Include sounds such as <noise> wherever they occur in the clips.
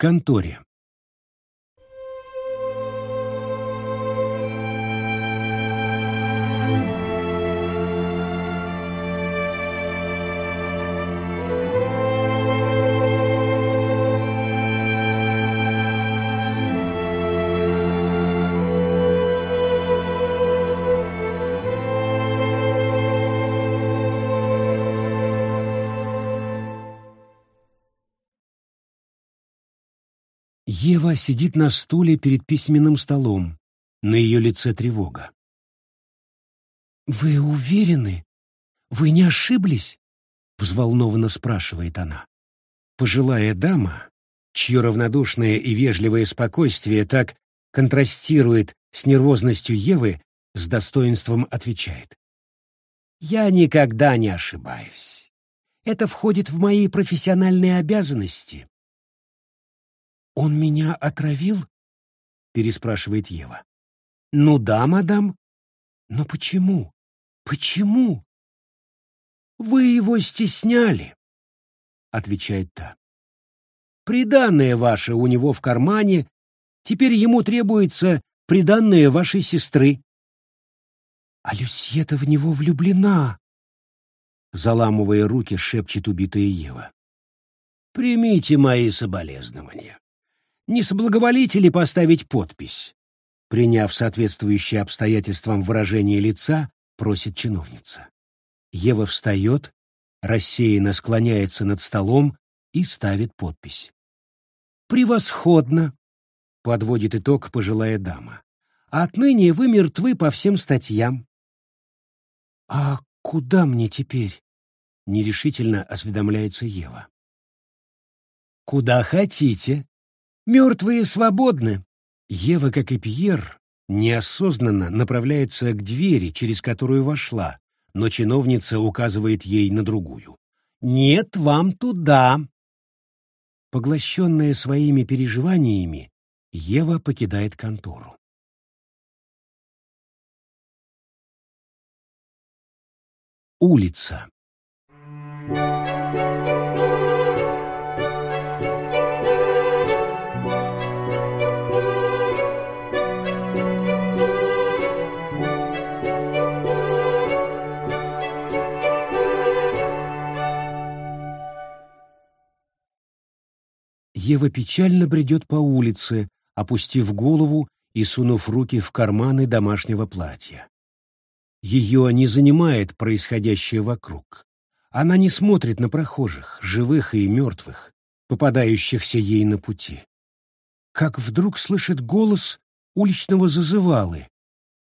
конторе. Ева сидит на стуле перед письменным столом. На ее лице тревога. «Вы уверены? Вы не ошиблись?» — взволнованно спрашивает она. Пожилая дама, чье равнодушное и вежливое спокойствие так контрастирует с нервозностью Евы, с достоинством отвечает. «Я никогда не ошибаюсь. Это входит в мои профессиональные обязанности. «Он меня отравил?» — переспрашивает Ева. «Ну да, мадам. Но почему? Почему?» «Вы его стесняли», — отвечает та. «Приданное ваше у него в кармане, теперь ему требуется приданное вашей сестры». «А Люсьета в него влюблена», — заламывая руки, шепчет убитая Ева. «Примите мои соболезнования не соблаговолите ли поставить подпись?» Приняв соответствующее обстоятельствам выражение лица, просит чиновница. Ева встает, рассеянно склоняется над столом и ставит подпись. «Превосходно!» — подводит итог пожилая дама. «Отныне вы мертвы по всем статьям». «А куда мне теперь?» — нерешительно осведомляется Ева. «Куда хотите», Мертвые свободны. Ева, как и Пьер, неосознанно направляется к двери, через которую вошла, но чиновница указывает ей на другую. «Нет, вам туда!» Поглощенная своими переживаниями, Ева покидает контору. Улица. Ева печально бредет по улице, опустив голову и сунув руки в карманы домашнего платья. Ее не занимает происходящее вокруг. Она не смотрит на прохожих, живых и мертвых, попадающихся ей на пути. Как вдруг слышит голос уличного зазывалы.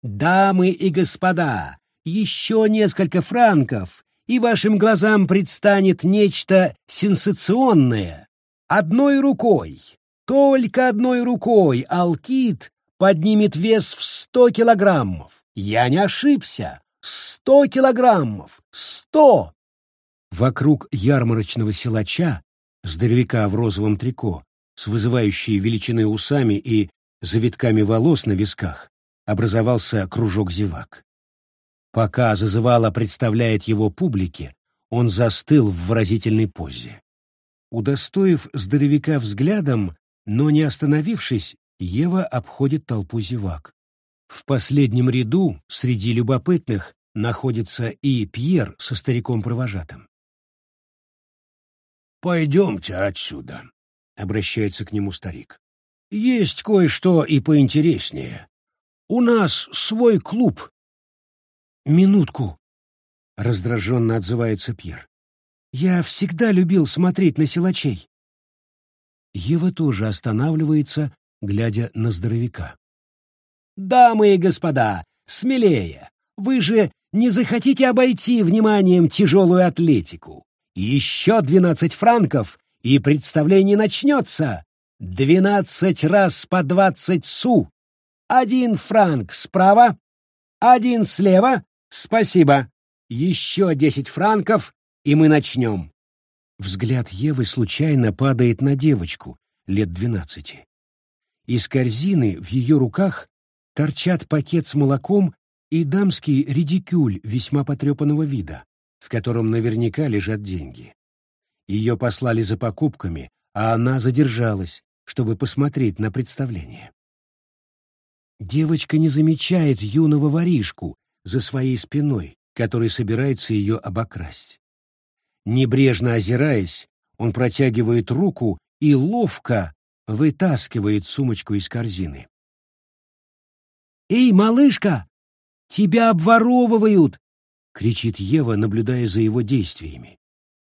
«Дамы и господа, еще несколько франков, и вашим глазам предстанет нечто сенсационное. Одной рукой, только одной рукой Алкит поднимет вес в сто килограммов. Я не ошибся. Сто килограммов! Сто! Вокруг ярмарочного силача, здоровяка в розовом трико, с вызывающей величиной усами и завитками волос на висках, образовался кружок зевак. Пока зазывало представляет его публике, он застыл в выразительной позе. Удостоив здоровяка взглядом, но не остановившись, Ева обходит толпу зевак. В последнем ряду, среди любопытных, находится и Пьер со стариком-провожатым. «Пойдемте отсюда», — обращается к нему старик. «Есть кое-что и поинтереснее. У нас свой клуб». «Минутку», — раздраженно отзывается Пьер. Я всегда любил смотреть на силачей. Ева тоже останавливается, глядя на здоровяка. «Дамы и господа, смелее! Вы же не захотите обойти вниманием тяжелую атлетику. Еще двенадцать франков, и представление начнется. Двенадцать раз по двадцать су. Один франк справа, один слева. Спасибо. Еще десять франков и мы начнем. Взгляд Евы случайно падает на девочку лет двенадцати. Из корзины в ее руках торчат пакет с молоком и дамский редикюль весьма потрепанного вида, в котором наверняка лежат деньги. Ее послали за покупками, а она задержалась, чтобы посмотреть на представление. Девочка не замечает юного воришку за своей спиной, который собирается ее обокрасть. Небрежно озираясь, он протягивает руку и ловко вытаскивает сумочку из корзины. «Эй, малышка! Тебя обворовывают!» — кричит Ева, наблюдая за его действиями.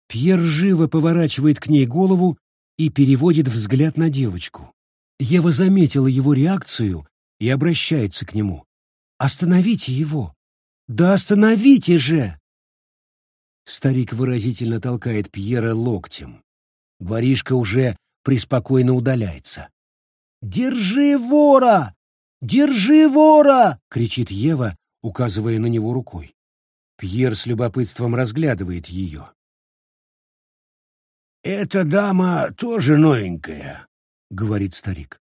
Пьер живо поворачивает к ней голову и переводит взгляд на девочку. Ева заметила его реакцию и обращается к нему. «Остановите его! Да остановите же!» Старик выразительно толкает Пьера локтем. Воришка уже преспокойно удаляется. «Держи вора! Держи вора!» — кричит Ева, указывая на него рукой. Пьер с любопытством разглядывает ее. «Эта дама тоже новенькая», — говорит старик.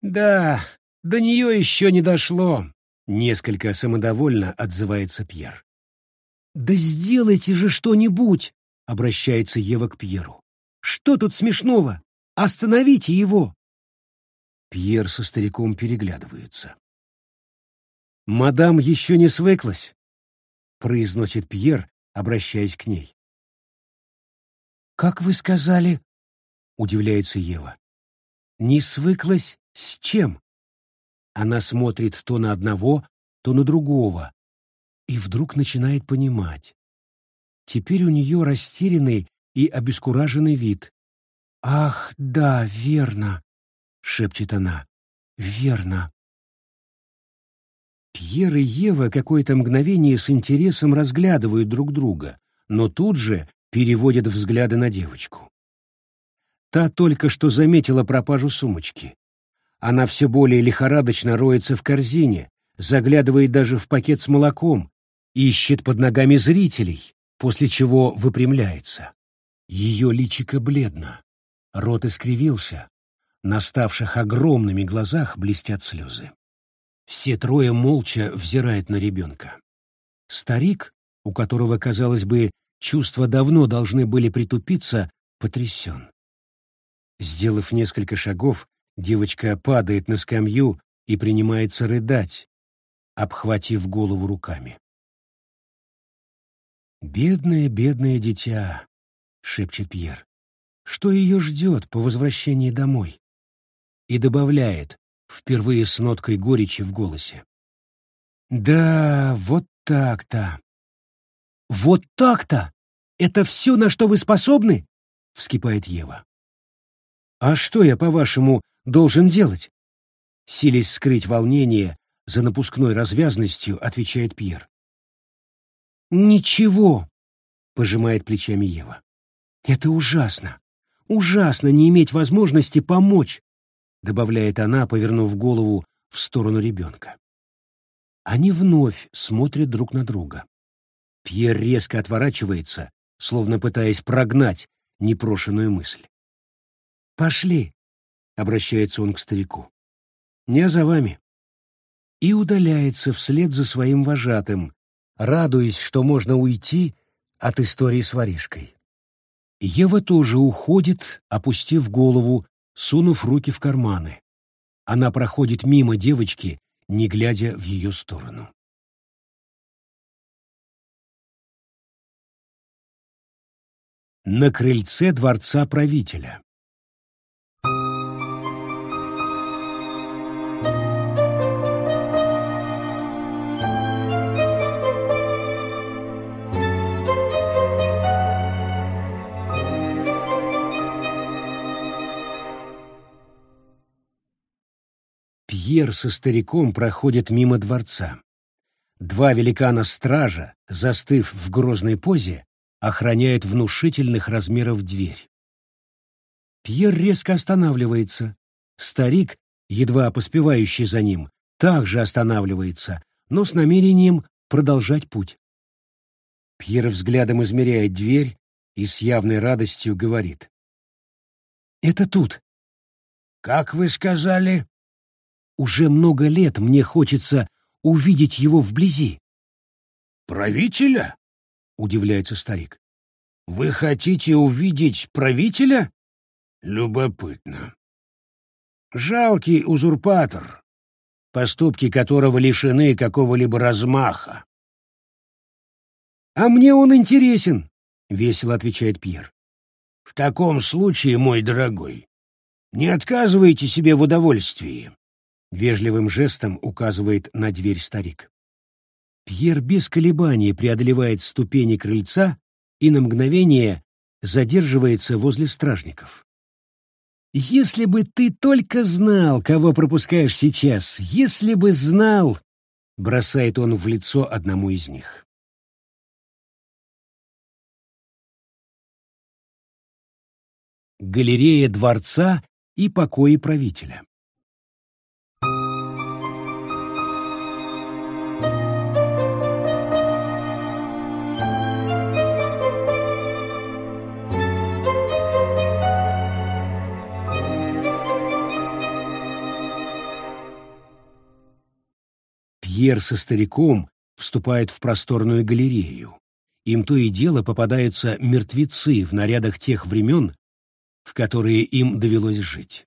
«Да, до нее еще не дошло», — несколько самодовольно отзывается Пьер. «Да сделайте же что-нибудь!» — обращается Ева к Пьеру. «Что тут смешного? Остановите его!» Пьер со стариком переглядываются. «Мадам еще не свыклась», — произносит Пьер, обращаясь к ней. «Как вы сказали?» — удивляется Ева. «Не свыклась с чем?» Она смотрит то на одного, то на другого, и вдруг начинает понимать. Теперь у нее растерянный и обескураженный вид. «Ах, да, верно!» — шепчет она. «Верно!» Пьер и Ева какое-то мгновение с интересом разглядывают друг друга, но тут же переводят взгляды на девочку. Та только что заметила пропажу сумочки. Она все более лихорадочно роется в корзине, заглядывает даже в пакет с молоком, ищет под ногами зрителей, после чего выпрямляется. Ее личико бледно, рот искривился, на ставших огромными глазах блестят слезы. Все трое молча взирают на ребенка. Старик, у которого, казалось бы, чувства давно должны были притупиться, потрясен. Сделав несколько шагов, девочка падает на скамью и принимается рыдать, обхватив голову руками. «Бедное, бедное дитя», — шепчет Пьер. «Что ее ждет по возвращении домой?» И добавляет, впервые с ноткой горечи в голосе. «Да, вот так-то». «Вот так-то? Это все, на что вы способны?» — вскипает Ева. «А что я, по-вашему, должен делать?» Силясь скрыть волнение, за напускной развязностью отвечает Пьер. «Ничего», — пожимает плечами Ева. «Это ужасно. Ужасно не иметь возможности помочь», — добавляет она, повернув голову в сторону ребенка. Они вновь смотрят друг на друга. Пьер резко отворачивается, словно пытаясь прогнать непрошенную мысль. «Пошли», — обращается он к старику. «Не за вами». И удаляется вслед за своим вожатым, радуясь, что можно уйти от истории с воришкой. Ева тоже уходит, опустив голову, сунув руки в карманы. Она проходит мимо девочки, не глядя в ее сторону. На крыльце дворца правителя. Пьер со стариком проходят мимо дворца. Два великана-стража, застыв в грозной позе, охраняют внушительных размеров дверь. Пьер резко останавливается. Старик, едва поспевающий за ним, также останавливается, но с намерением продолжать путь. Пьер взглядом измеряет дверь и с явной радостью говорит. «Это тут». «Как вы сказали?» Уже много лет мне хочется увидеть его вблизи. «Правителя?» — удивляется старик. «Вы хотите увидеть правителя? Любопытно. Жалкий узурпатор, поступки которого лишены какого-либо размаха. «А мне он интересен», — весело отвечает Пьер. «В таком случае, мой дорогой, не отказывайте себе в удовольствии», — вежливым жестом указывает на дверь старик. Пьер без колебаний преодолевает ступени крыльца и на мгновение задерживается возле стражников. «Если бы ты только знал, кого пропускаешь сейчас, если бы знал!» — бросает он в лицо одному из них. Галерея дворца и покои правителя. Пьер со стариком вступает в просторную галерею. Им то и дело попадаются мертвецы в нарядах тех времен, в которые им довелось жить.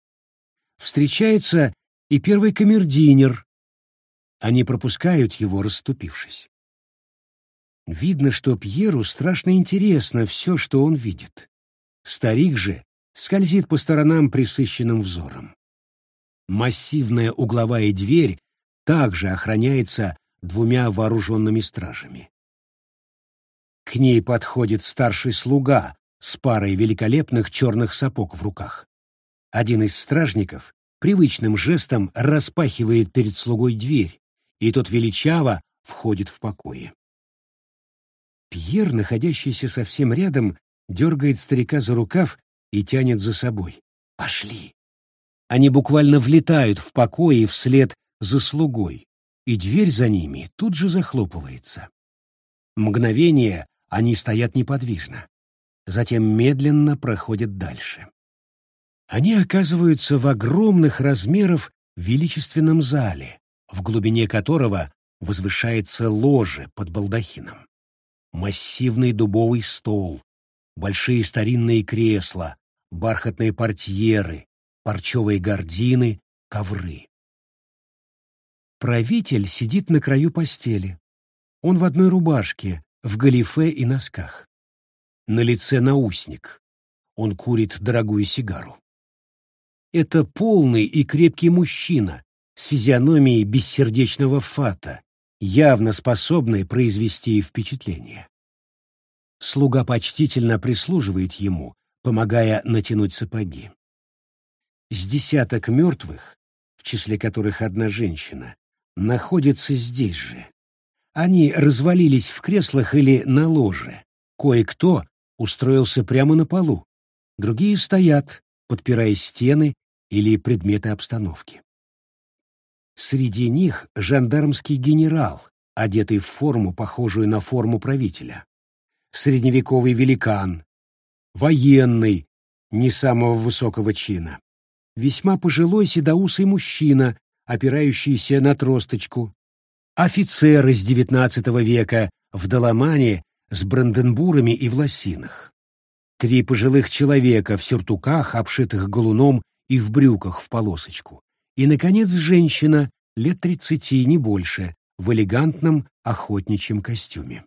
Встречается и первый камердинер. Они пропускают его, расступившись. Видно, что Пьеру страшно интересно все, что он видит. Старик же скользит по сторонам присыщенным взором. Массивная угловая дверь также охраняется двумя вооруженными стражами. К ней подходит старший слуга с парой великолепных черных сапог в руках. Один из стражников привычным жестом распахивает перед слугой дверь, и тот величаво входит в покое. Пьер, находящийся совсем рядом, дергает старика за рукав и тянет за собой. «Пошли!» Они буквально влетают в покое вслед за слугой, и дверь за ними тут же захлопывается. Мгновение они стоят неподвижно, затем медленно проходят дальше. Они оказываются в огромных размеров величественном зале, в глубине которого возвышается ложе под балдахином. Массивный дубовый стол, большие старинные кресла, бархатные портьеры, парчевые гардины, ковры. Правитель сидит на краю постели. Он в одной рубашке, в галифе и носках. На лице наусник. Он курит дорогую сигару. Это полный и крепкий мужчина с физиономией бессердечного фата, явно способный произвести впечатление. Слуга почтительно прислуживает ему, помогая натянуть сапоги. С десяток мертвых, в числе которых одна женщина, находятся здесь же. Они развалились в креслах или на ложе. Кое-кто устроился прямо на полу. Другие стоят, подпирая стены или предметы обстановки. Среди них жандармский генерал, одетый в форму, похожую на форму правителя. Средневековый великан, военный, не самого высокого чина. Весьма пожилой седоусый мужчина опирающийся на тросточку, офицер из XIX века в доломане с бранденбурами и в лосинах, три пожилых человека в сюртуках, обшитых галуном и в брюках в полосочку, и, наконец, женщина лет тридцати, не больше, в элегантном охотничьем костюме.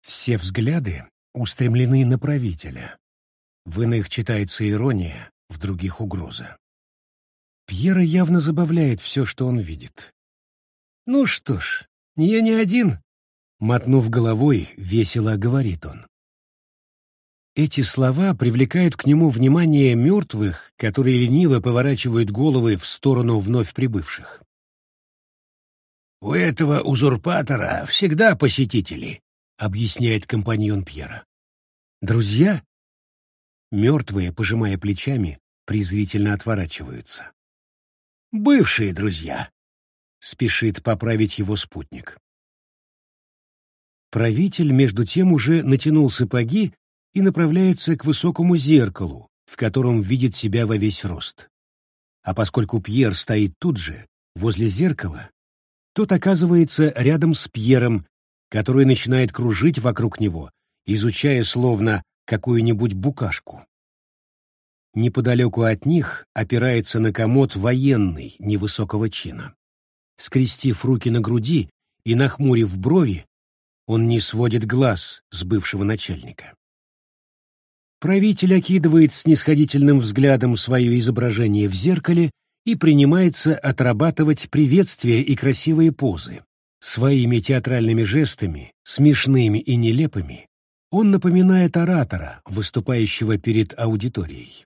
Все взгляды устремлены на правителя. В иных читается ирония, в других — угроза. Пьера явно забавляет все, что он видит. «Ну что ж, я не один», — мотнув головой, весело говорит он. Эти слова привлекают к нему внимание мертвых, которые лениво поворачивают головы в сторону вновь прибывших. «У этого узурпатора всегда посетители», — объясняет компаньон Пьера. «Друзья?» Мертвые, пожимая плечами, презрительно отворачиваются. Бывшие друзья. Спешит поправить его спутник. Правитель, между тем, уже натянул сапоги и направляется к высокому зеркалу, в котором видит себя во весь рост. А поскольку Пьер стоит тут же, возле зеркала, тот оказывается рядом с Пьером, который начинает кружить вокруг него, изучая словно какую-нибудь букашку. Неподалеку от них опирается на комод военный невысокого чина. Скрестив руки на груди и нахмурив брови, он не сводит глаз с бывшего начальника. Правитель окидывает снисходительным взглядом свое изображение в зеркале и принимается отрабатывать приветствия и красивые позы. Своими театральными жестами, смешными и нелепыми, он напоминает оратора, выступающего перед аудиторией.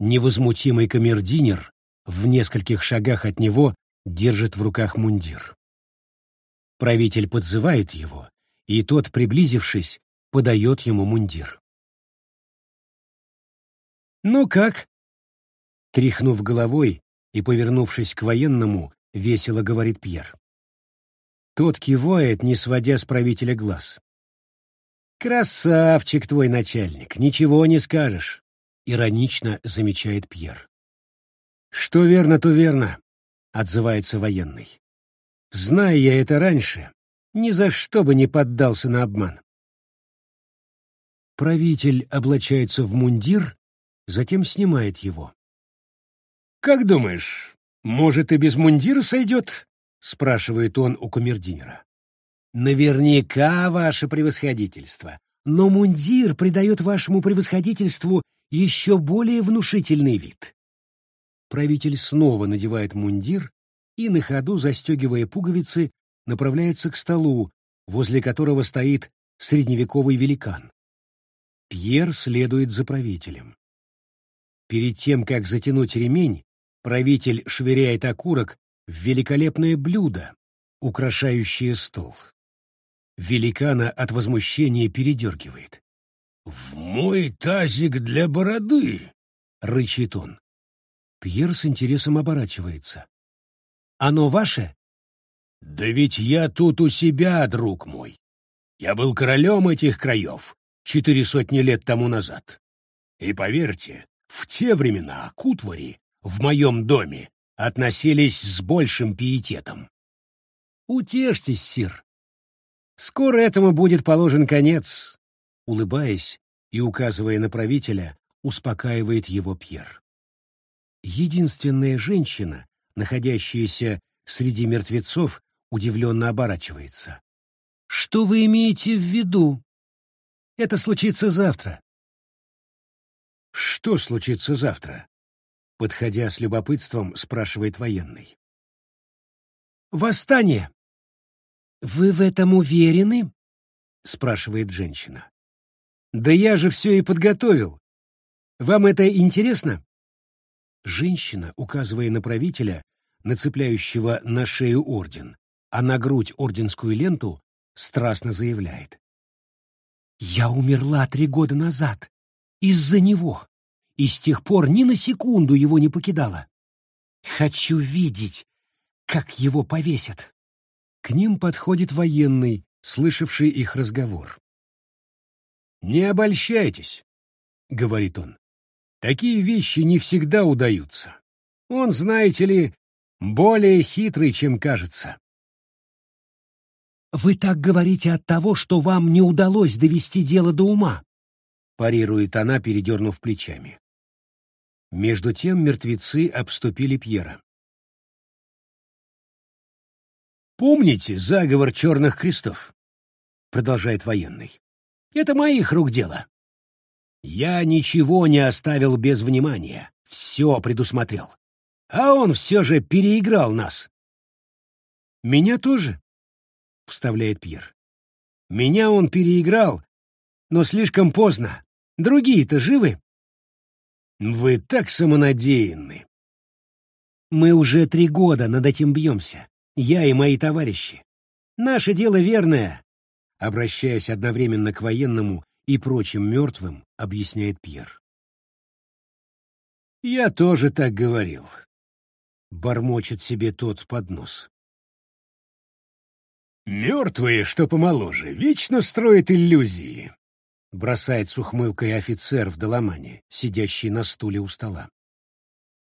Невозмутимый камердинер в нескольких шагах от него держит в руках мундир. Правитель подзывает его, и тот, приблизившись, подает ему мундир. «Ну как?» Тряхнув головой и повернувшись к военному, весело говорит Пьер. Тот кивает, не сводя с правителя глаз. «Красавчик твой начальник, ничего не скажешь иронично замечает Пьер. Что верно, то верно, отзывается военный. Зная я это раньше, ни за что бы не поддался на обман. Правитель облачается в мундир, затем снимает его. «Как думаешь, может, и без мундира сойдет?» — спрашивает он у камердинера. «Наверняка, ваше превосходительство. Но мундир придает вашему превосходительству еще более внушительный вид. Правитель снова надевает мундир и, на ходу застегивая пуговицы, направляется к столу, возле которого стоит средневековый великан. Пьер следует за правителем. Перед тем, как затянуть ремень, правитель швыряет окурок в великолепное блюдо, украшающее стол. Великана от возмущения передергивает. «В мой тазик для бороды!» — рычит он. Пьер с интересом оборачивается. «Оно ваше?» «Да ведь я тут у себя, друг мой. Я был королем этих краев четыре сотни лет тому назад. И поверьте, в те времена кутвари в моем доме относились с большим пиететом. Утешьтесь, сир. Скоро этому будет положен конец улыбаясь и указывая на правителя, успокаивает его Пьер. Единственная женщина, находящаяся среди мертвецов, удивленно оборачивается. «Что вы имеете в виду? Это случится завтра». «Что случится завтра?» Подходя с любопытством, спрашивает военный. «Восстание!» «Вы в этом уверены?» — спрашивает женщина. Да я же все и подготовил. Вам это интересно? Женщина, указывая на правителя, нацепляющего на шею орден, а на грудь орденскую ленту, страстно заявляет. «Я умерла три года назад. Из-за него. И с тех пор ни на секунду его не покидала. Хочу видеть, как его повесят». К ним подходит военный, слышавший их разговор. «Не обольщайтесь», — говорит он. «Такие вещи не всегда удаются. Он, знаете ли, более хитрый, чем кажется». «Вы так говорите от того, что вам не удалось довести дело до ума», — парирует она, передернув плечами. Между тем мертвецы обступили Пьера. «Помните заговор черных крестов?» — продолжает военный. Это моих рук дело. Я ничего не оставил без внимания, все предусмотрел. А он все же переиграл нас. Меня тоже, — вставляет Пьер. Меня он переиграл, но слишком поздно. Другие-то живы. Вы так самонадеянны. Мы уже три года над этим бьемся, я и мои товарищи. Наше дело верное, обращаясь одновременно к военному и прочим мертвым, объясняет Пьер. «Я тоже так говорил», — бормочет себе тот под нос. «Мертвые, что помоложе, вечно строят иллюзии», — бросает с ухмылкой офицер в доломане, сидящий на стуле у стола.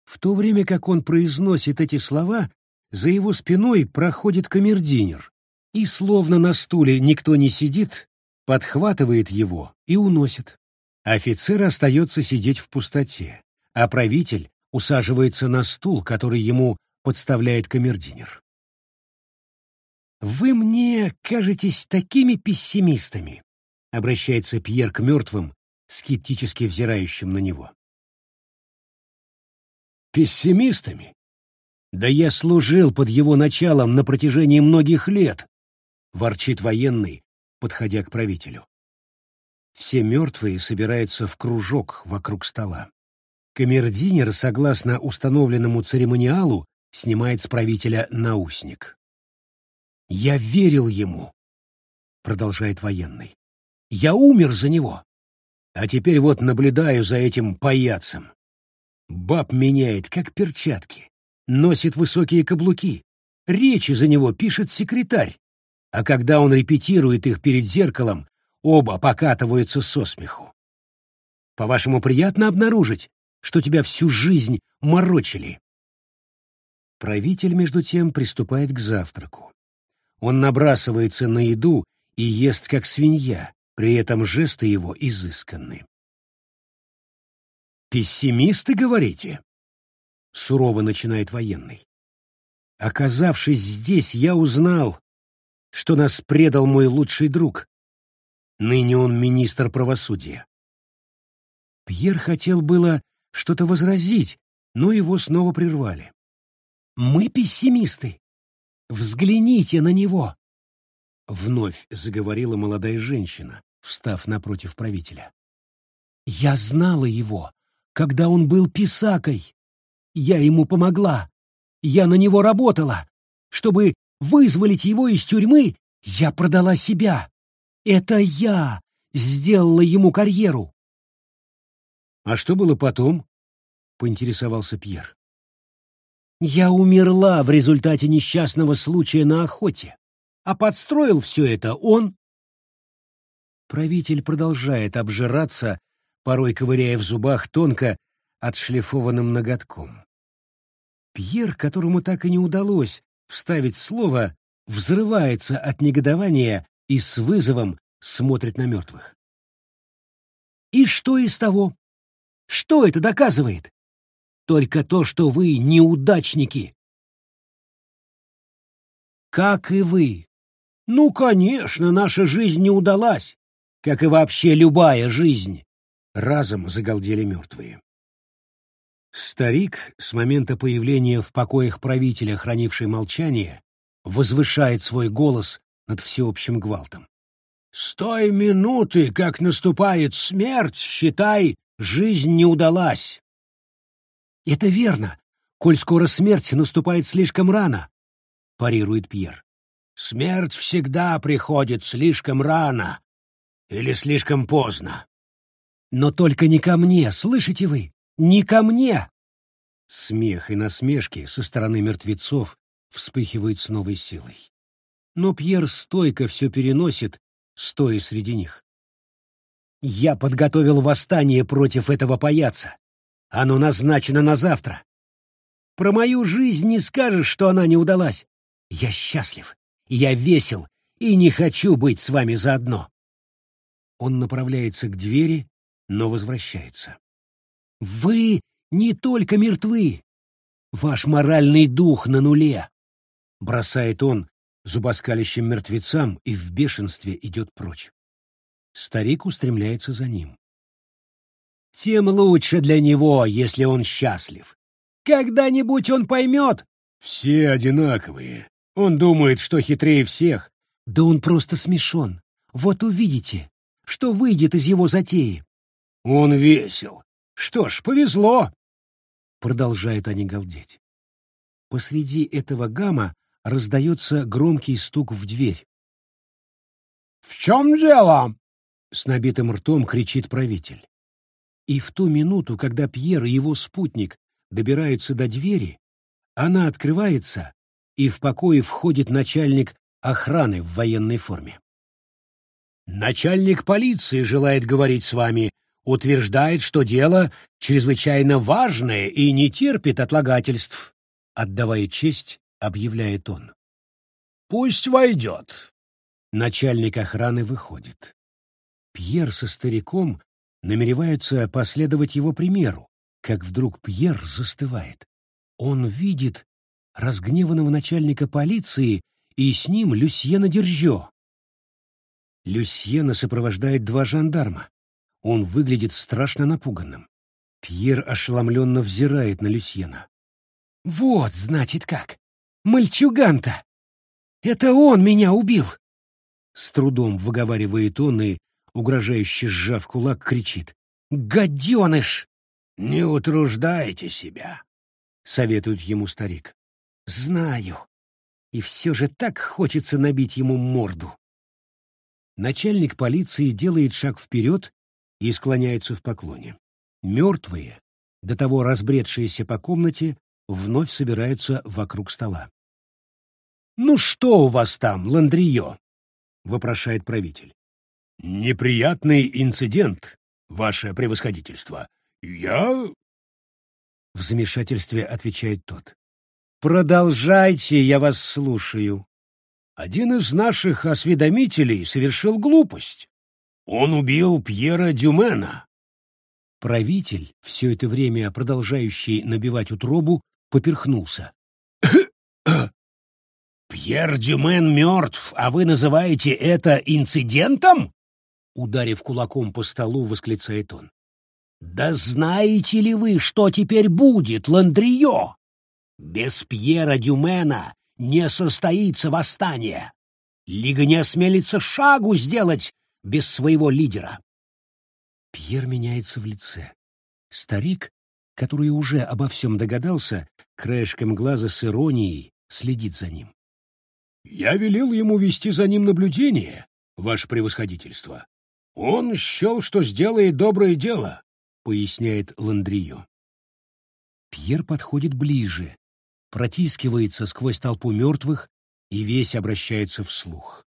В то время как он произносит эти слова, за его спиной проходит камердинер и, словно на стуле никто не сидит, подхватывает его и уносит. Офицер остается сидеть в пустоте, а правитель усаживается на стул, который ему подставляет камердинер. «Вы мне кажетесь такими пессимистами», — обращается Пьер к мертвым, скептически взирающим на него. «Пессимистами? Да я служил под его началом на протяжении многих лет», — ворчит военный, подходя к правителю. Все мертвые собираются в кружок вокруг стола. Камердинер, согласно установленному церемониалу, снимает с правителя наусник. «Я верил ему», — продолжает военный. «Я умер за него. А теперь вот наблюдаю за этим паяцем. Баб меняет, как перчатки, носит высокие каблуки, речи за него пишет секретарь, а когда он репетирует их перед зеркалом, оба покатываются со смеху. По-вашему, приятно обнаружить, что тебя всю жизнь морочили?» Правитель, между тем, приступает к завтраку. Он набрасывается на еду и ест как свинья, при этом жесты его изысканны. «Пессимисты, говорите?» — сурово начинает военный. «Оказавшись здесь, я узнал, что нас предал мой лучший друг. Ныне он министр правосудия». Пьер хотел было что-то возразить, но его снова прервали. «Мы пессимисты. Взгляните на него!» Вновь заговорила молодая женщина, встав напротив правителя. «Я знала его, когда он был писакой. Я ему помогла. Я на него работала. Чтобы вызволить его из тюрьмы, я продала себя. Это я сделала ему карьеру». «А что было потом?» — поинтересовался Пьер. «Я умерла в результате несчастного случая на охоте, а подстроил все это он Правитель продолжает обжираться, порой ковыряя в зубах тонко отшлифованным ноготком. Пьер, которому так и не удалось вставить слово, взрывается от негодования и с вызовом смотрит на мертвых. И что из того? Что это доказывает? Только то, что вы неудачники. Как и вы. Ну, конечно, наша жизнь не удалась как и вообще любая жизнь, разом загалдели мертвые. Старик, с момента появления в покоях правителя, хранивший молчание, возвышает свой голос над всеобщим гвалтом. «С той минуты, как наступает смерть, считай, жизнь не удалась». «Это верно, коль скоро смерть наступает слишком рано», — парирует Пьер. «Смерть всегда приходит слишком рано, или слишком поздно? Но только не ко мне, слышите вы? Не ко мне! Смех и насмешки со стороны мертвецов вспыхивают с новой силой. Но Пьер стойко все переносит, стоя среди них. «Я подготовил восстание против этого паяца. Оно назначено на завтра. Про мою жизнь не скажешь, что она не удалась. Я счастлив, я весел и не хочу быть с вами заодно. Он направляется к двери, но возвращается. «Вы не только мертвы! Ваш моральный дух на нуле!» Бросает он зубоскалящим мертвецам и в бешенстве идет прочь. Старик устремляется за ним. «Тем лучше для него, если он счастлив. Когда-нибудь он поймет...» «Все одинаковые. Он думает, что хитрее всех». «Да он просто смешон. Вот увидите что выйдет из его затеи. Он весел. Что ж, повезло. Продолжают они галдеть. Посреди этого гамма раздается громкий стук в дверь. «В чем дело?» — с набитым ртом кричит правитель. И в ту минуту, когда Пьер и его спутник добираются до двери, она открывается, и в покое входит начальник охраны в военной форме. Начальник полиции желает говорить с вами, утверждает, что дело чрезвычайно важное и не терпит отлагательств. Отдавая честь, объявляет он. Пусть войдет. Начальник охраны выходит. Пьер со стариком намереваются последовать его примеру, как вдруг Пьер застывает. Он видит разгневанного начальника полиции и с ним Люсьена Держо. Люсьена сопровождает два жандарма. Он выглядит страшно напуганным. Пьер ошеломленно взирает на Люсьена. «Вот, значит, как! Мальчуган-то! Это он меня убил!» С трудом выговаривает он и, угрожающе сжав кулак, кричит. «Гаденыш!» «Не утруждайте себя», — советует ему старик. «Знаю. И все же так хочется набить ему морду». Начальник полиции делает шаг вперед и склоняется в поклоне. Мертвые, до того разбредшиеся по комнате, вновь собираются вокруг стола. «Ну что у вас там, Ландрио?» — вопрошает правитель. «Неприятный инцидент, ваше превосходительство. Я...» В замешательстве отвечает тот. «Продолжайте, я вас слушаю». Один из наших осведомителей совершил глупость. Он убил Пьера Дюмена. Правитель, все это время продолжающий набивать утробу, поперхнулся. <coughs> «Пьер Дюмен мертв, а вы называете это инцидентом?» Ударив кулаком по столу, восклицает он. «Да знаете ли вы, что теперь будет, Ландрио? Без Пьера Дюмена не состоится восстание. Лига не осмелится шагу сделать без своего лидера. Пьер меняется в лице. Старик, который уже обо всем догадался, краешком глаза с иронией следит за ним. «Я велел ему вести за ним наблюдение, ваше превосходительство. Он счел, что сделает доброе дело», — поясняет Ландрио. Пьер подходит ближе, протискивается сквозь толпу мертвых и весь обращается вслух.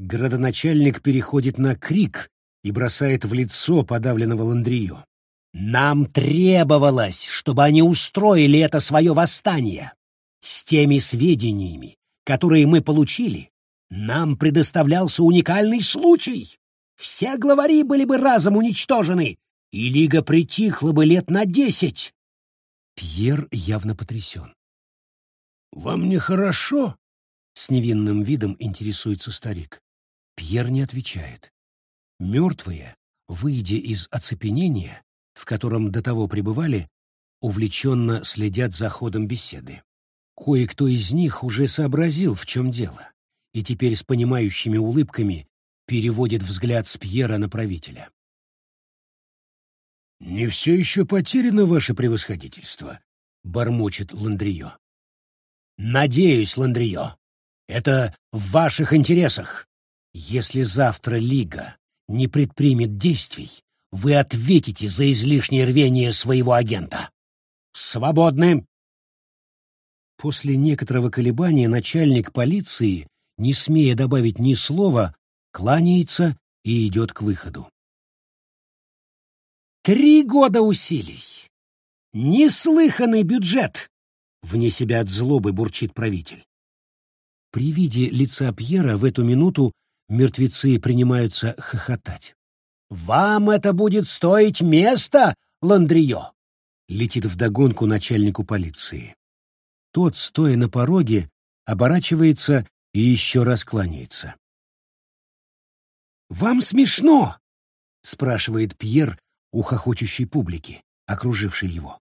Градоначальник переходит на крик и бросает в лицо подавленного Ландрио. «Нам требовалось, чтобы они устроили это свое восстание. С теми сведениями, которые мы получили, нам предоставлялся уникальный случай. Все главари были бы разом уничтожены, и Лига притихла бы лет на десять». Пьер явно потрясен. «Вам нехорошо?» — с невинным видом интересуется старик. Пьер не отвечает. Мертвые, выйдя из оцепенения, в котором до того пребывали, увлеченно следят за ходом беседы. Кое-кто из них уже сообразил, в чем дело, и теперь с понимающими улыбками переводит взгляд с Пьера на правителя. «Не все еще потеряно, ваше превосходительство», — бормочет Ландрио. «Надеюсь, Ландрио, это в ваших интересах. Если завтра Лига не предпримет действий, вы ответите за излишнее рвение своего агента. Свободны!» После некоторого колебания начальник полиции, не смея добавить ни слова, кланяется и идет к выходу. «Три года усилий! Неслыханный бюджет!» Вне себя от злобы бурчит правитель. При виде лица Пьера в эту минуту мертвецы принимаются хохотать. «Вам это будет стоить места, Ландрио!» Летит вдогонку начальнику полиции. Тот, стоя на пороге, оборачивается и еще раз кланяется. «Вам смешно?» — спрашивает Пьер у хохочущей публики, окружившей его.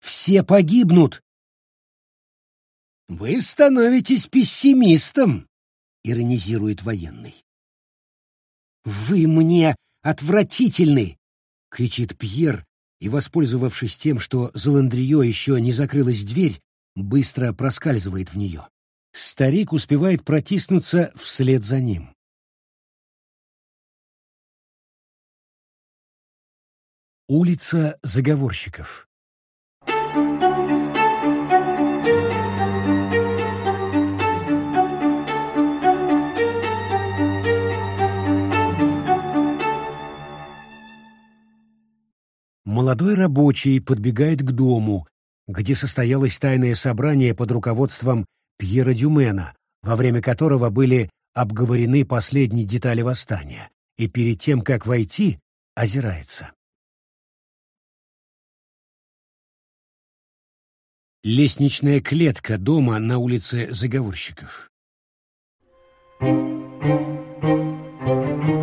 «Все погибнут, «Вы становитесь пессимистом», — иронизирует военный. «Вы мне отвратительны!» — кричит Пьер, и, воспользовавшись тем, что за Ландрио еще не закрылась дверь, быстро проскальзывает в нее. Старик успевает протиснуться вслед за ним. Улица заговорщиков. молодой рабочий подбегает к дому, где состоялось тайное собрание под руководством Пьера Дюмена, во время которого были обговорены последние детали восстания, и перед тем, как войти, озирается. Лестничная клетка дома на улице Заговорщиков. Thank you.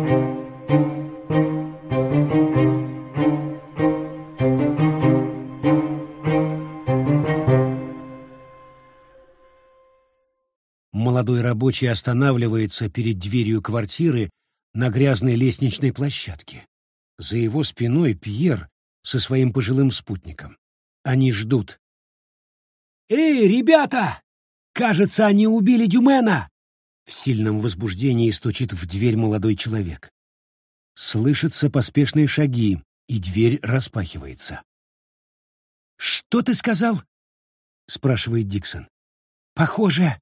Молодой рабочий останавливается перед дверью квартиры на грязной лестничной площадке. За его спиной Пьер со своим пожилым спутником. Они ждут. «Эй, ребята! Кажется, они убили Дюмена!» В сильном возбуждении стучит в дверь молодой человек. Слышатся поспешные шаги, и дверь распахивается. «Что ты сказал?» — спрашивает Диксон. «Похоже,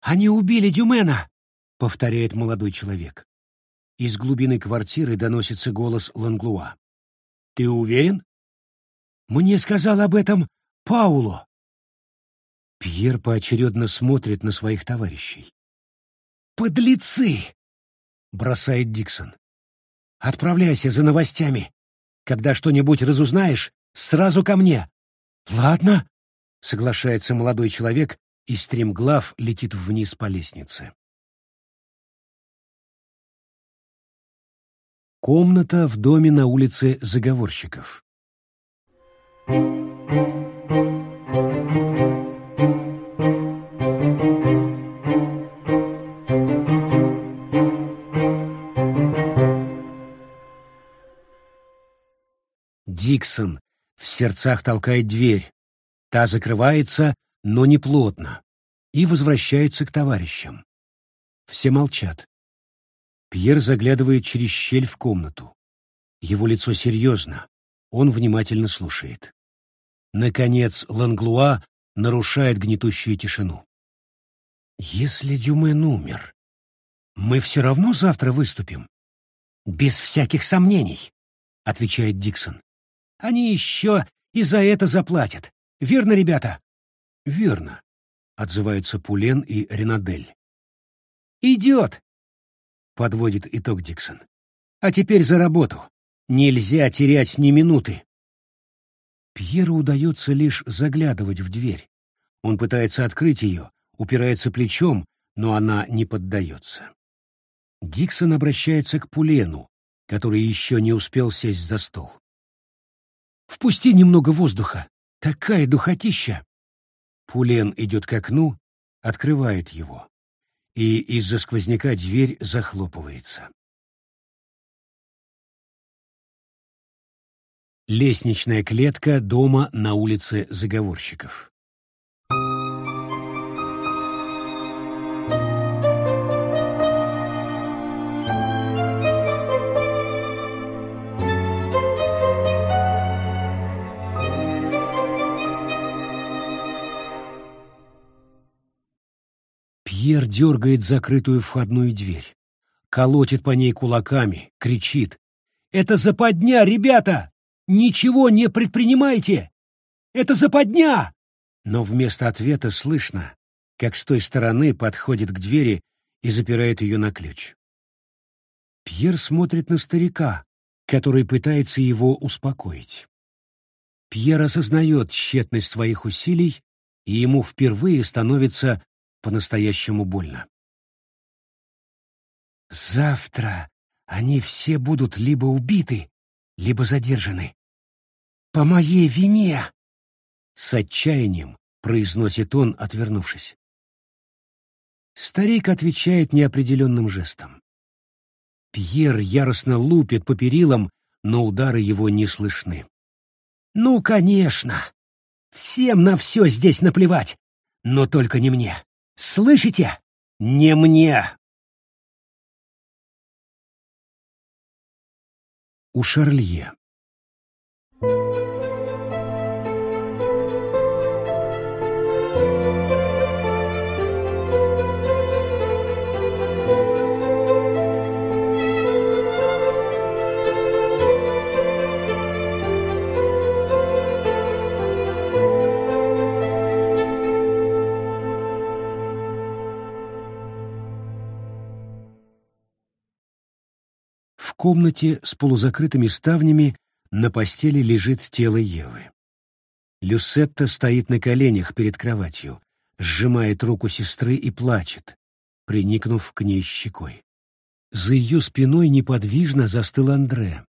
они убили Дюмена», — повторяет молодой человек. Из глубины квартиры доносится голос Ланглуа. «Ты уверен?» «Мне сказал об этом Пауло». Пьер поочередно смотрит на своих товарищей. «Подлецы!» — бросает Диксон. «Отправляйся за новостями. Когда что-нибудь разузнаешь, сразу ко мне». «Ладно», — соглашается молодой человек, и стремглав летит вниз по лестнице. Комната в доме на улице Заговорщиков. Диксон в сердцах толкает дверь. Та закрывается, но не плотно, и возвращается к товарищам. Все молчат. Пьер заглядывает через щель в комнату. Его лицо серьезно, он внимательно слушает. Наконец Ланглуа нарушает гнетущую тишину. «Если Дюмен умер, мы все равно завтра выступим?» «Без всяких сомнений», — отвечает Диксон. «Они еще и за это заплатят. Верно, ребята?» «Верно», — отзываются Пулен и Ренадель. «Идет», — подводит итог Диксон. «А теперь за работу. Нельзя терять ни минуты». Пьеру удается лишь заглядывать в дверь. Он пытается открыть ее, упирается плечом, но она не поддается. Диксон обращается к Пулену, который еще не успел сесть за стол. «Впусти немного воздуха. Такая духотища!» Пулен идет к окну, открывает его, и из-за сквозняка дверь захлопывается. Лестничная клетка дома на улице Заговорщиков. Пьер дергает закрытую входную дверь, колотит по ней кулаками, кричит. «Это западня, ребята! Ничего не предпринимайте! Это западня!» Но вместо ответа слышно, как с той стороны подходит к двери и запирает ее на ключ. Пьер смотрит на старика, который пытается его успокоить. Пьер осознает тщетность своих усилий, и ему впервые становится по-настоящему больно. «Завтра они все будут либо убиты, либо задержаны. По моей вине!» С отчаянием произносит он, отвернувшись. Старик отвечает неопределенным жестом. Пьер яростно лупит по перилам, но удары его не слышны. «Ну, конечно! Всем на все здесь наплевать, но только не мне. Слышите? Не мне!» У Шарлье комнате с полузакрытыми ставнями на постели лежит тело Евы. Люсетта стоит на коленях перед кроватью, сжимает руку сестры и плачет, приникнув к ней щекой. За ее спиной неподвижно застыл Андре.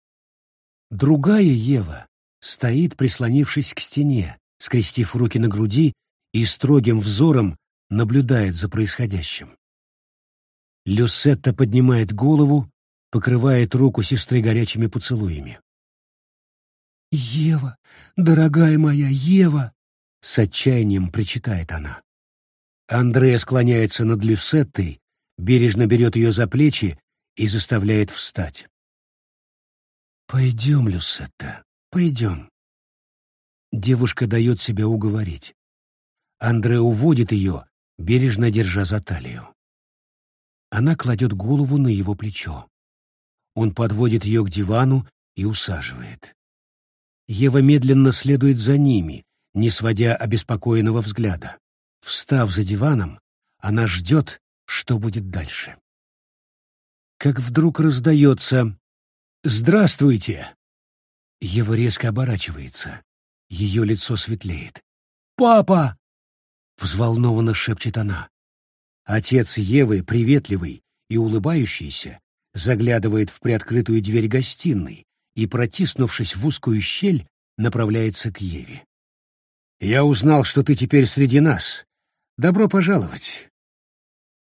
Другая Ева стоит, прислонившись к стене, скрестив руки на груди и строгим взором наблюдает за происходящим. Люсетта поднимает голову, покрывает руку сестры горячими поцелуями. «Ева, дорогая моя Ева!» — с отчаянием причитает она. Андрея склоняется над Люсеттой, бережно берет ее за плечи и заставляет встать. «Пойдем, Люсетта, пойдем». Девушка дает себя уговорить. Андре уводит ее, бережно держа за талию. Она кладет голову на его плечо. Он подводит ее к дивану и усаживает. Ева медленно следует за ними, не сводя обеспокоенного взгляда. Встав за диваном, она ждет, что будет дальше. Как вдруг раздается «Здравствуйте!» Ева резко оборачивается. Ее лицо светлеет. «Папа!» взволнованно шепчет она. Отец Евы, приветливый и улыбающийся, заглядывает в приоткрытую дверь гостиной и, протиснувшись в узкую щель, направляется к Еве. «Я узнал, что ты теперь среди нас. Добро пожаловать!»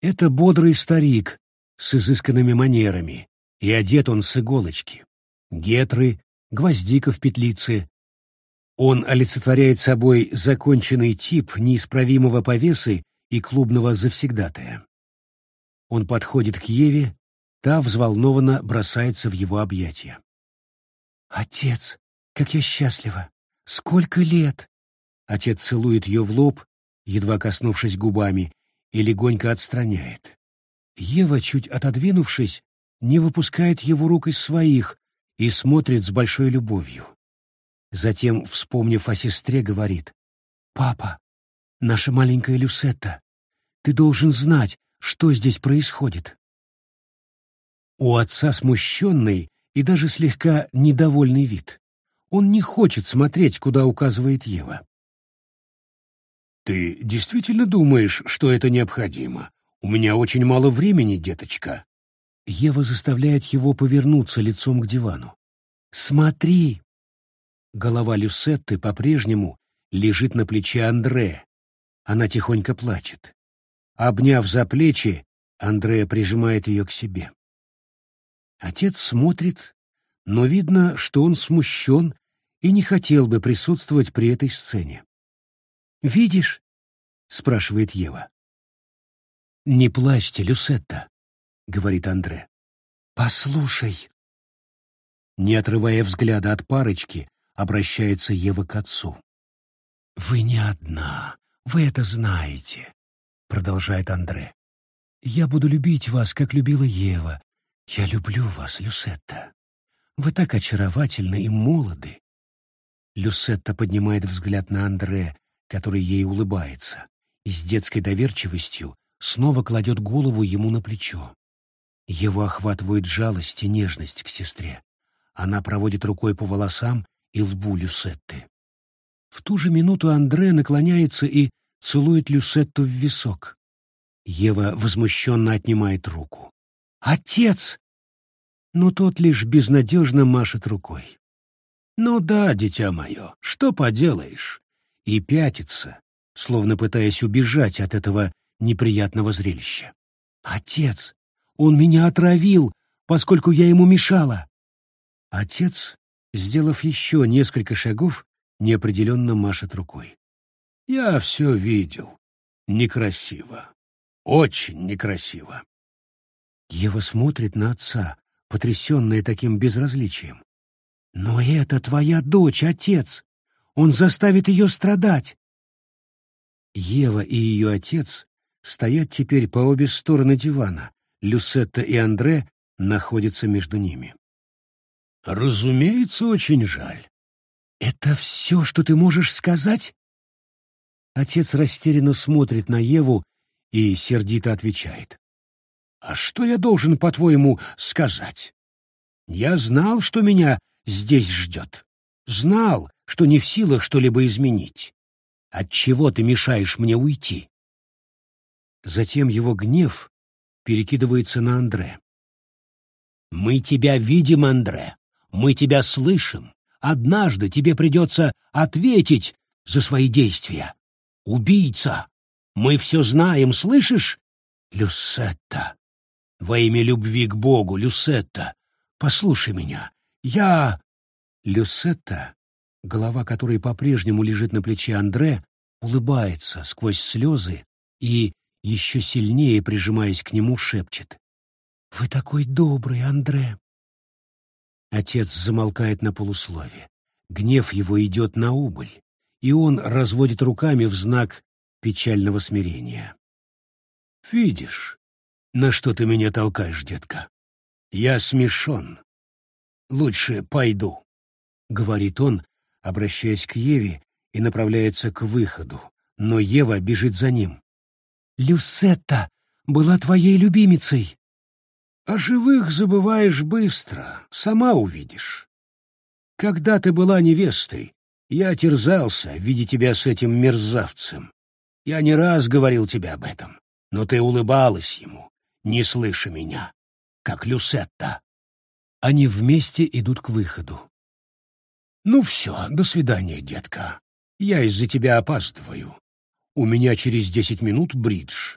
Это бодрый старик с изысканными манерами, и одет он с иголочки. Гетры, гвоздика в петлице, он олицетворяет собой законченный тип неисправимого повесы и клубного завсегдатая. Он подходит к Еве, та взволнованно бросается в его объятия. «Отец, как я счастлива! Сколько лет!» Отец целует ее в лоб, едва коснувшись губами, и легонько отстраняет. Ева, чуть отодвинувшись, не выпускает его рук из своих и смотрит с большой любовью. Затем, вспомнив о сестре, говорит. «Папа, наша маленькая Люсетта, ты должен знать, что здесь происходит». У отца смущенный и даже слегка недовольный вид. Он не хочет смотреть, куда указывает Ева. «Ты действительно думаешь, что это необходимо? У меня очень мало времени, деточка». Ева заставляет его повернуться лицом к дивану. «Смотри!» Голова Люсетты по-прежнему лежит на плече Андре. Она тихонько плачет. Обняв за плечи, Андрея прижимает ее к себе. Отец смотрит, но видно, что он смущен и не хотел бы присутствовать при этой сцене. «Видишь?» — спрашивает Ева. «Не плачьте, Люсетта», — говорит Андре. «Послушай». Не отрывая взгляда от парочки, обращается Ева к отцу. «Вы не одна, вы это знаете», — продолжает Андре. «Я буду любить вас, как любила Ева. Я люблю вас, Люсетта. Вы так очаровательны и молоды». Люсетта поднимает взгляд на Андре, который ей улыбается, и с детской доверчивостью снова кладет голову ему на плечо. Его охватывает жалость и нежность к сестре. Она проводит рукой по волосам и лбу Люсетты. В ту же минуту Андре наклоняется и целует Люсетту в висок. Ева возмущенно отнимает руку. «Отец!» Но тот лишь безнадежно машет рукой. «Ну да, дитя мое, что поделаешь?» И пятится, словно пытаясь убежать от этого неприятного зрелища. «Отец! Он меня отравил, поскольку я ему мешала!» Отец Сделав еще несколько шагов, неопределенно машет рукой. «Я все видел. Некрасиво. Очень некрасиво». Ева смотрит на отца, потрясенная таким безразличием. «Но это твоя дочь, отец! Он заставит ее страдать!» Ева и ее отец стоят теперь по обе стороны дивана. Люсетта и Андре находятся между ними. Разумеется, очень жаль. Это все, что ты можешь сказать? Отец растерянно смотрит на Еву и сердито отвечает. А что я должен, по-твоему, сказать? Я знал, что меня здесь ждет. Знал, что не в силах что-либо изменить. Отчего ты мешаешь мне уйти? Затем его гнев перекидывается на Андре. «Мы тебя видим, Андре. Мы тебя слышим. Однажды тебе придется ответить за свои действия. Убийца! Мы все знаем, слышишь? Люсетта! Во имя любви к Богу, Люсетта, послушай меня. Я...» Люсетта, голова которой по-прежнему лежит на плече Андре, улыбается сквозь слезы и, еще сильнее прижимаясь к нему, шепчет. «Вы такой добрый, Андре!» Отец замолкает на полуслове. Гнев его идет на убыль, и он разводит руками в знак печального смирения. «Видишь, на что ты меня толкаешь, детка? Я смешон. Лучше пойду», — говорит он, обращаясь к Еве, и направляется к выходу, но Ева бежит за ним. «Люсетта была твоей любимицей!» «О живых забываешь быстро, сама увидишь. Когда ты была невестой, я терзался, видя тебя с этим мерзавцем. Я не раз говорил тебе об этом, но ты улыбалась ему, не слыша меня, как Люсетта». Они вместе идут к выходу. «Ну все, до свидания, детка. Я из-за тебя опаздываю. У меня через десять минут бридж».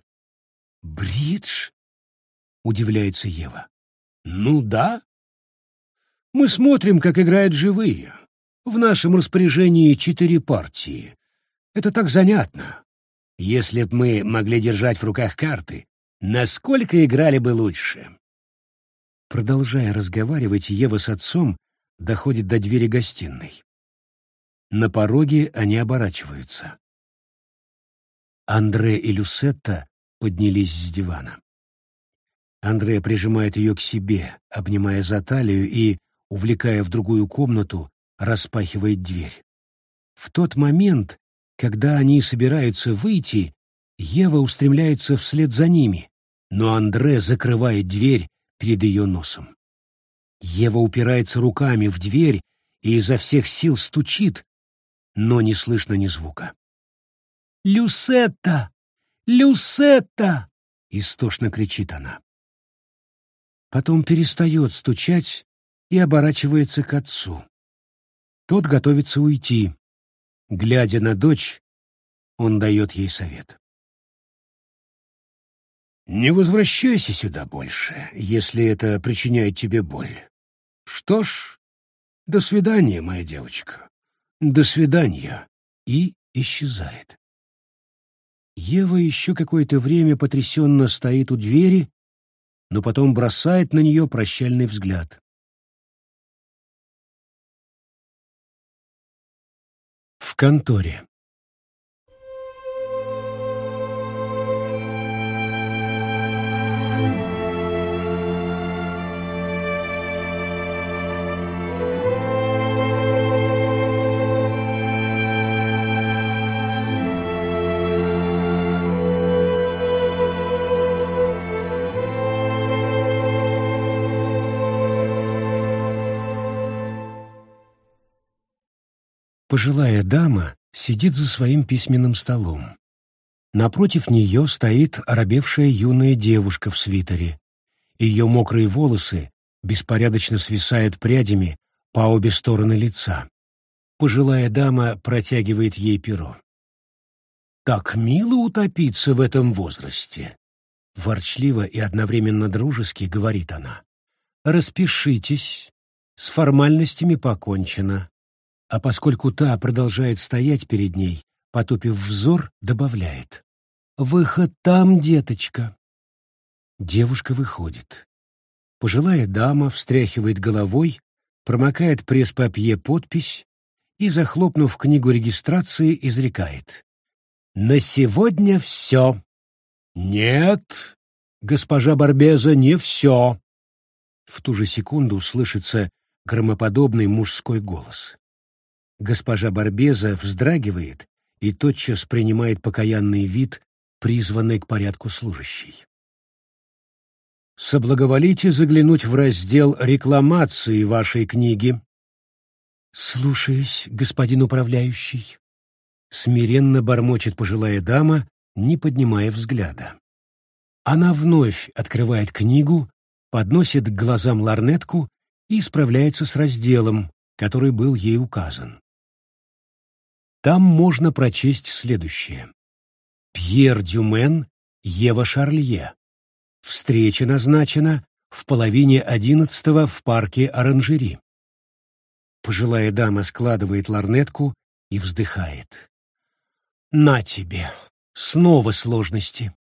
«Бридж?» — удивляется Ева. «Ну да. Мы смотрим, как играют живые. В нашем распоряжении четыре партии. Это так занятно. Если б мы могли держать в руках карты, насколько играли бы лучше?» Продолжая разговаривать, Ева с отцом доходит до двери гостиной. На пороге они оборачиваются. Андре и Люсетта поднялись с дивана. Андре прижимает ее к себе, обнимая за талию и, увлекая в другую комнату, распахивает дверь. В тот момент, когда они собираются выйти, Ева устремляется вслед за ними, но Андре закрывает дверь перед ее носом. Ева упирается руками в дверь и изо всех сил стучит, но не слышно ни звука. «Люсетта! Люсетта!» — истошно кричит она. Потом перестает стучать и оборачивается к отцу. Тот готовится уйти. Глядя на дочь, он дает ей совет. «Не возвращайся сюда больше, если это причиняет тебе боль. Что ж, до свидания, моя девочка. До свидания. И исчезает. Ева еще какое-то время потрясенно стоит у двери, но потом бросает на нее прощальный взгляд. В конторе. Пожилая дама сидит за своим письменным столом. Напротив нее стоит оробевшая юная девушка в свитере. Ее мокрые волосы беспорядочно свисают прядями по обе стороны лица. Пожилая дама протягивает ей перо. «Так мило утопиться в этом возрасте!» Ворчливо и одновременно дружески говорит она. «Распишитесь, с формальностями покончено а поскольку та продолжает стоять перед ней, потупив взор, добавляет. «Выход там, деточка!» Девушка выходит. Пожилая дама встряхивает головой, промокает пресс-папье подпись и, захлопнув книгу регистрации, изрекает. «На сегодня все!» «Нет, госпожа Барбеза, не все!» В ту же секунду слышится громоподобный мужской голос. Госпожа Барбеза вздрагивает и тотчас принимает покаянный вид, призванный к порядку служащей. «Соблаговолите заглянуть в раздел рекламации вашей книги», «Слушаюсь, господин управляющий», — смиренно бормочет пожилая дама, не поднимая взгляда. Она вновь открывает книгу, подносит к глазам ларнетку и справляется с разделом, который был ей указан. Там можно прочесть следующее. Пьер Дюмен, Ева Шарлье. Встреча назначена в половине одиннадцатого в парке Оранжери. Пожилая дама складывает ларнетку и вздыхает. «На тебе! Снова сложности!»